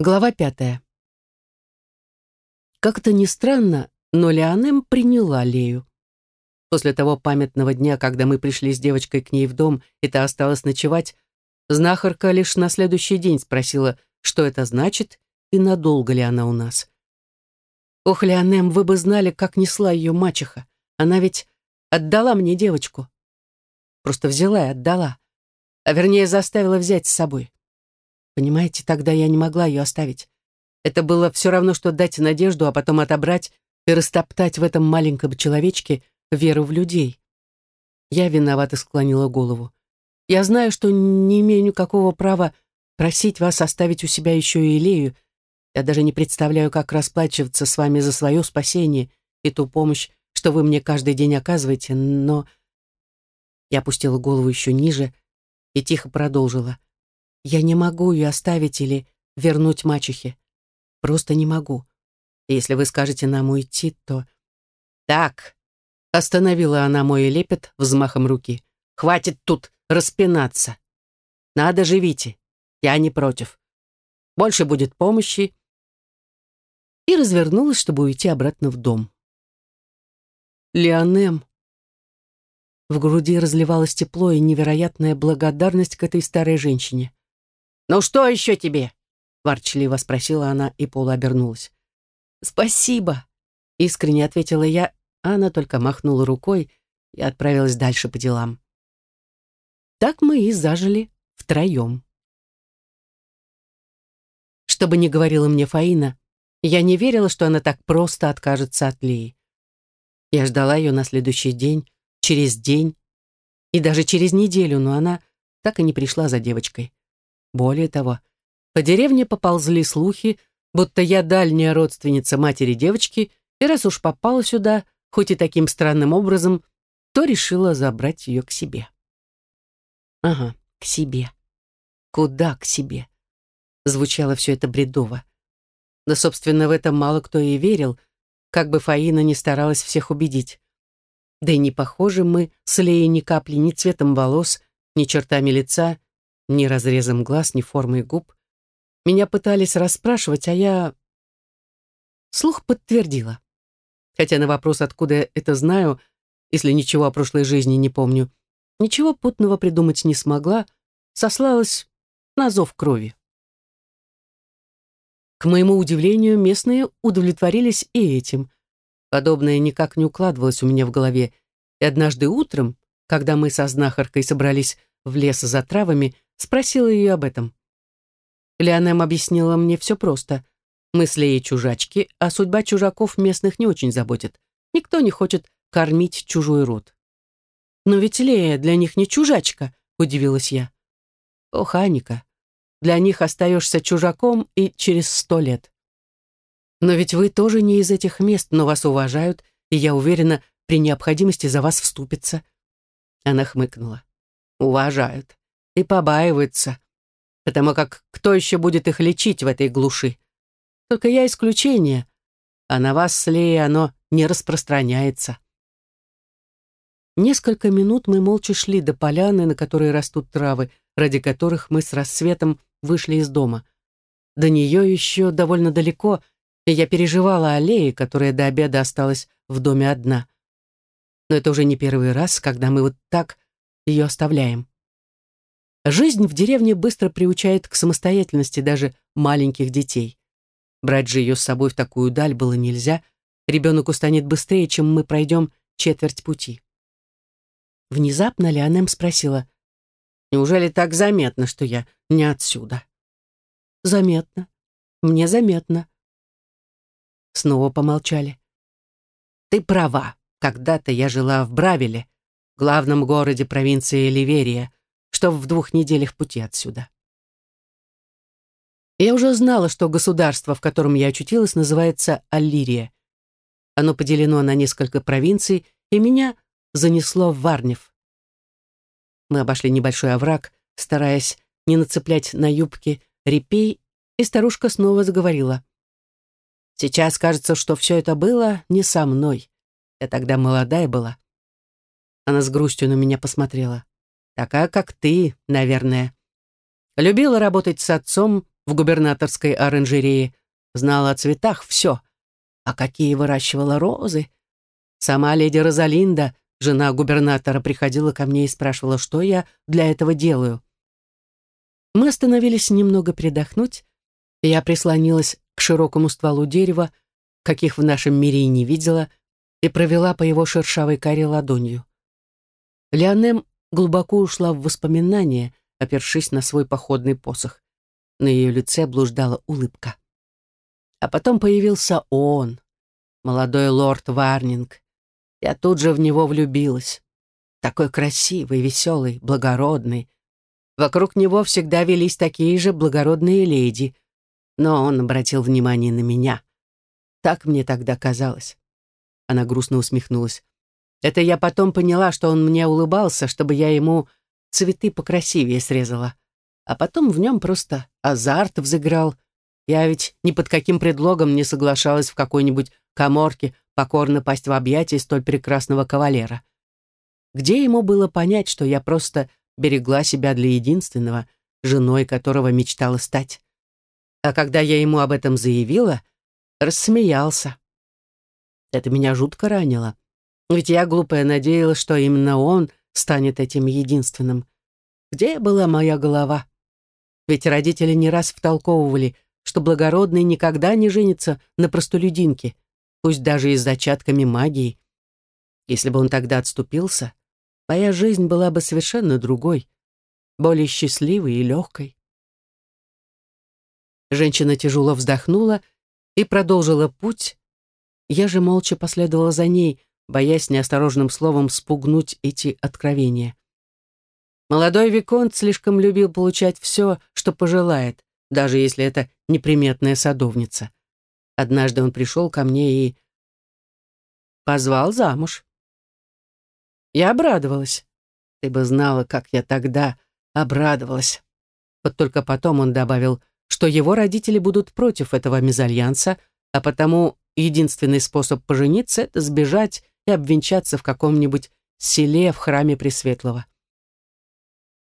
Глава пятая. Как-то ни странно, но Леонем приняла Лею. После того памятного дня, когда мы пришли с девочкой к ней в дом, и та осталась ночевать, знахарка лишь на следующий день спросила, что это значит и надолго ли она у нас. Ох, Леонем, вы бы знали, как несла ее мачеха. Она ведь отдала мне девочку. Просто взяла и отдала. А вернее, заставила взять с собой. Понимаете, тогда я не могла ее оставить. Это было все равно, что дать надежду, а потом отобрать и растоптать в этом маленьком человечке веру в людей. Я виновато склонила голову. Я знаю, что не имею никакого права просить вас оставить у себя еще и Илею. Я даже не представляю, как расплачиваться с вами за свое спасение и ту помощь, что вы мне каждый день оказываете, но... Я опустила голову еще ниже и тихо продолжила. Я не могу ее оставить или вернуть мачехе. Просто не могу. Если вы скажете нам уйти, то... Так, остановила она мой лепет взмахом руки. Хватит тут распинаться. Надо живите. Я не против. Больше будет помощи. И развернулась, чтобы уйти обратно в дом. Леонем. В груди разливалось тепло и невероятная благодарность к этой старой женщине. «Ну что еще тебе?» — ворчливо спросила она и полуобернулась. «Спасибо!» — искренне ответила я, а она только махнула рукой и отправилась дальше по делам. Так мы и зажили втроем. Что бы ни говорила мне Фаина, я не верила, что она так просто откажется от Лии. Я ждала ее на следующий день, через день и даже через неделю, но она так и не пришла за девочкой. Более того, по деревне поползли слухи, будто я дальняя родственница матери девочки, и раз уж попала сюда, хоть и таким странным образом, то решила забрать ее к себе. Ага, к себе. Куда к себе? Звучало все это бредово. Да, собственно, в этом мало кто и верил, как бы Фаина ни старалась всех убедить. Да и не похожи мы с Леей ни капли ни цветом волос, ни чертами лица, ни разрезом глаз, ни формой губ. Меня пытались расспрашивать, а я... Слух подтвердила. Хотя на вопрос, откуда это знаю, если ничего о прошлой жизни не помню, ничего путного придумать не смогла, сослалась на зов крови. К моему удивлению, местные удовлетворились и этим. Подобное никак не укладывалось у меня в голове, и однажды утром, когда мы со знахаркой собрались в лес за травами, Спросила ее об этом. Леонем объяснила мне все просто. Мы с Леей чужачки, а судьба чужаков местных не очень заботит. Никто не хочет кормить чужой род. «Но ведь Лея для них не чужачка», — удивилась я. «Ох, Аника, для них остаешься чужаком и через сто лет. Но ведь вы тоже не из этих мест, но вас уважают, и я уверена, при необходимости за вас вступится». Она хмыкнула. «Уважают и побаиваются, потому как кто еще будет их лечить в этой глуши? Только я исключение, а на вас, Слея, оно не распространяется. Несколько минут мы молча шли до поляны, на которой растут травы, ради которых мы с рассветом вышли из дома. До нее еще довольно далеко, и я переживала Лее, которая до обеда осталась в доме одна. Но это уже не первый раз, когда мы вот так ее оставляем. Жизнь в деревне быстро приучает к самостоятельности даже маленьких детей. Брать же ее с собой в такую даль было нельзя, ребенок устанет быстрее, чем мы пройдем четверть пути. Внезапно Леонем спросила, «Неужели так заметно, что я не отсюда?» «Заметно. Мне заметно». Снова помолчали. «Ты права. Когда-то я жила в Бравиле, главном городе провинции Ливерия, что в двух неделях пути отсюда. Я уже знала, что государство, в котором я очутилась, называется Аллирия. Оно поделено на несколько провинций, и меня занесло в Варнев. Мы обошли небольшой овраг, стараясь не нацеплять на юбки репей, и старушка снова заговорила. «Сейчас кажется, что все это было не со мной. Я тогда молодая была». Она с грустью на меня посмотрела. Такая, как ты, наверное. Любила работать с отцом, в губернаторской оранжерее, знала о цветах все. А какие выращивала розы! Сама леди Розалинда, жена губернатора, приходила ко мне и спрашивала, что я для этого делаю. Мы остановились немного передохнуть, и я прислонилась к широкому стволу дерева, каких в нашем мире и не видела, и провела по его шершавой коре ладонью. Леонем глубоко ушла в воспоминания, опершись на свой походный посох. На ее лице блуждала улыбка. А потом появился он, молодой лорд Варнинг. Я тут же в него влюбилась. Такой красивый, веселый, благородный. Вокруг него всегда велись такие же благородные леди. Но он обратил внимание на меня. Так мне тогда казалось. Она грустно усмехнулась. Это я потом поняла, что он мне улыбался, чтобы я ему цветы покрасивее срезала. А потом в нем просто азарт взыграл. Я ведь ни под каким предлогом не соглашалась в какой-нибудь коморке покорно пасть в объятия столь прекрасного кавалера. Где ему было понять, что я просто берегла себя для единственного, женой которого мечтала стать? А когда я ему об этом заявила, рассмеялся. Это меня жутко ранило. Ведь я, глупая, надеялась, что именно он станет этим единственным. Где была моя голова? Ведь родители не раз втолковывали, что благородный никогда не женится на простолюдинке, пусть даже и с зачатками магии. Если бы он тогда отступился, моя жизнь была бы совершенно другой, более счастливой и легкой. Женщина тяжело вздохнула и продолжила путь. Я же молча последовала за ней, боясь неосторожным словом спугнуть эти откровения. Молодой Виконт слишком любил получать все, что пожелает, даже если это неприметная садовница. Однажды он пришел ко мне и позвал замуж. Я обрадовалась. Ты бы знала, как я тогда обрадовалась. Вот только потом он добавил, что его родители будут против этого мезальянса, а потому единственный способ пожениться — это сбежать и обвенчаться в каком-нибудь селе в храме Пресветлого.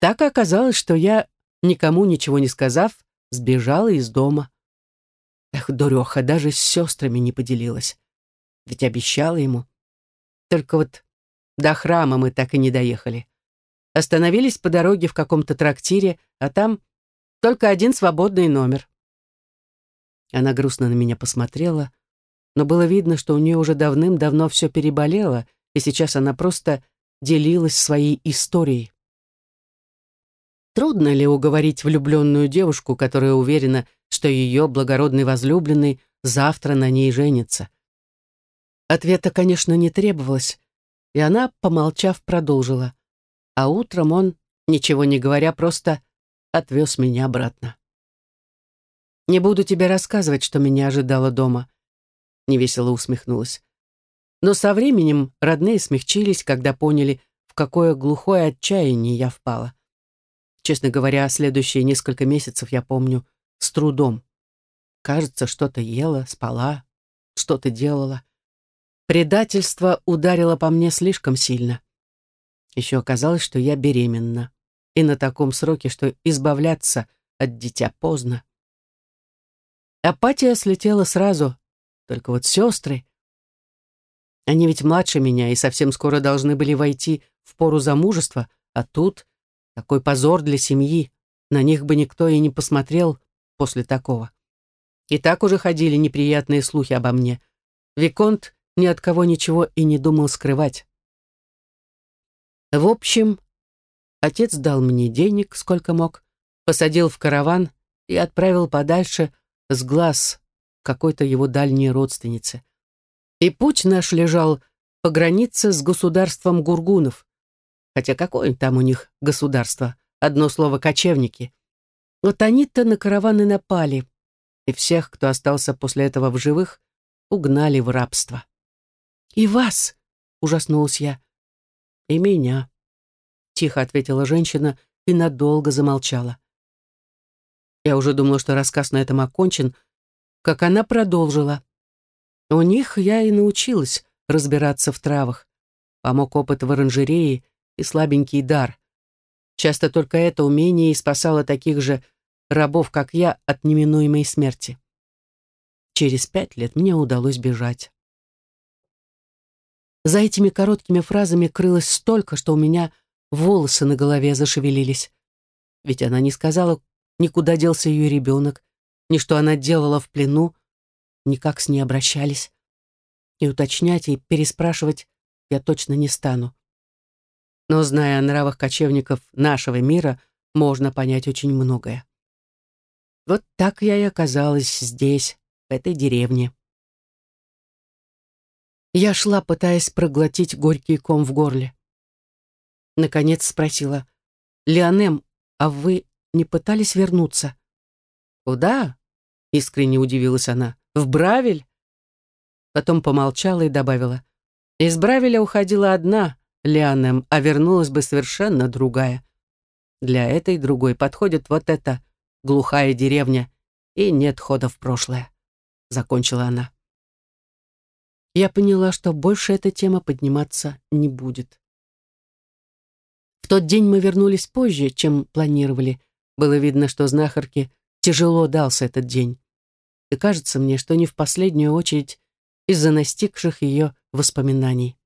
Так оказалось, что я, никому ничего не сказав, сбежала из дома. Эх, дуреха, даже с сестрами не поделилась. Ведь обещала ему. Только вот до храма мы так и не доехали. Остановились по дороге в каком-то трактире, а там только один свободный номер. Она грустно на меня посмотрела, но было видно, что у нее уже давным-давно все переболело, и сейчас она просто делилась своей историей. Трудно ли уговорить влюбленную девушку, которая уверена, что ее благородный возлюбленный завтра на ней женится? Ответа, конечно, не требовалось, и она, помолчав, продолжила. А утром он, ничего не говоря, просто отвез меня обратно. «Не буду тебе рассказывать, что меня ожидало дома», — невесело усмехнулась. Но со временем родные смягчились, когда поняли, в какое глухое отчаяние я впала. Честно говоря, следующие несколько месяцев я помню с трудом. Кажется, что-то ела, спала, что-то делала. Предательство ударило по мне слишком сильно. Еще оказалось, что я беременна. И на таком сроке, что избавляться от дитя поздно. Апатия слетела сразу, только вот сестры... Они ведь младше меня и совсем скоро должны были войти в пору замужества, а тут такой позор для семьи. На них бы никто и не посмотрел после такого. И так уже ходили неприятные слухи обо мне. Виконт ни от кого ничего и не думал скрывать. В общем, отец дал мне денег, сколько мог, посадил в караван и отправил подальше с глаз какой-то его дальней родственницы. И путь наш лежал по границе с государством гургунов. Хотя какое там у них государство? Одно слово «кочевники». Вот они-то на караваны напали, и всех, кто остался после этого в живых, угнали в рабство. «И вас!» — ужаснулась я. «И меня», — тихо ответила женщина и надолго замолчала. Я уже думала, что рассказ на этом окончен, как она продолжила. У них я и научилась разбираться в травах. Помог опыт в оранжерее и слабенький дар. Часто только это умение и спасало таких же рабов, как я, от неминуемой смерти. Через пять лет мне удалось бежать. За этими короткими фразами крылось столько, что у меня волосы на голове зашевелились. Ведь она не сказала, никуда делся ее ребенок, ни что она делала в плену, ни как с ней обращались. И уточнять и переспрашивать я точно не стану. Но, зная о нравах кочевников нашего мира, можно понять очень многое. Вот так я и оказалась здесь, в этой деревне. Я шла, пытаясь проглотить горький ком в горле. Наконец спросила, «Леонем, а вы не пытались вернуться?» «Куда?» — искренне удивилась она. «В Бравель?» Потом помолчала и добавила, «Из Бравеля уходила одна, Леонем, а вернулась бы совершенно другая. Для этой другой подходит вот эта глухая деревня, и нет хода в прошлое», — закончила она я поняла, что больше эта тема подниматься не будет. В тот день мы вернулись позже, чем планировали. Было видно, что знахарке тяжело дался этот день. И кажется мне, что не в последнюю очередь из-за настигших ее воспоминаний.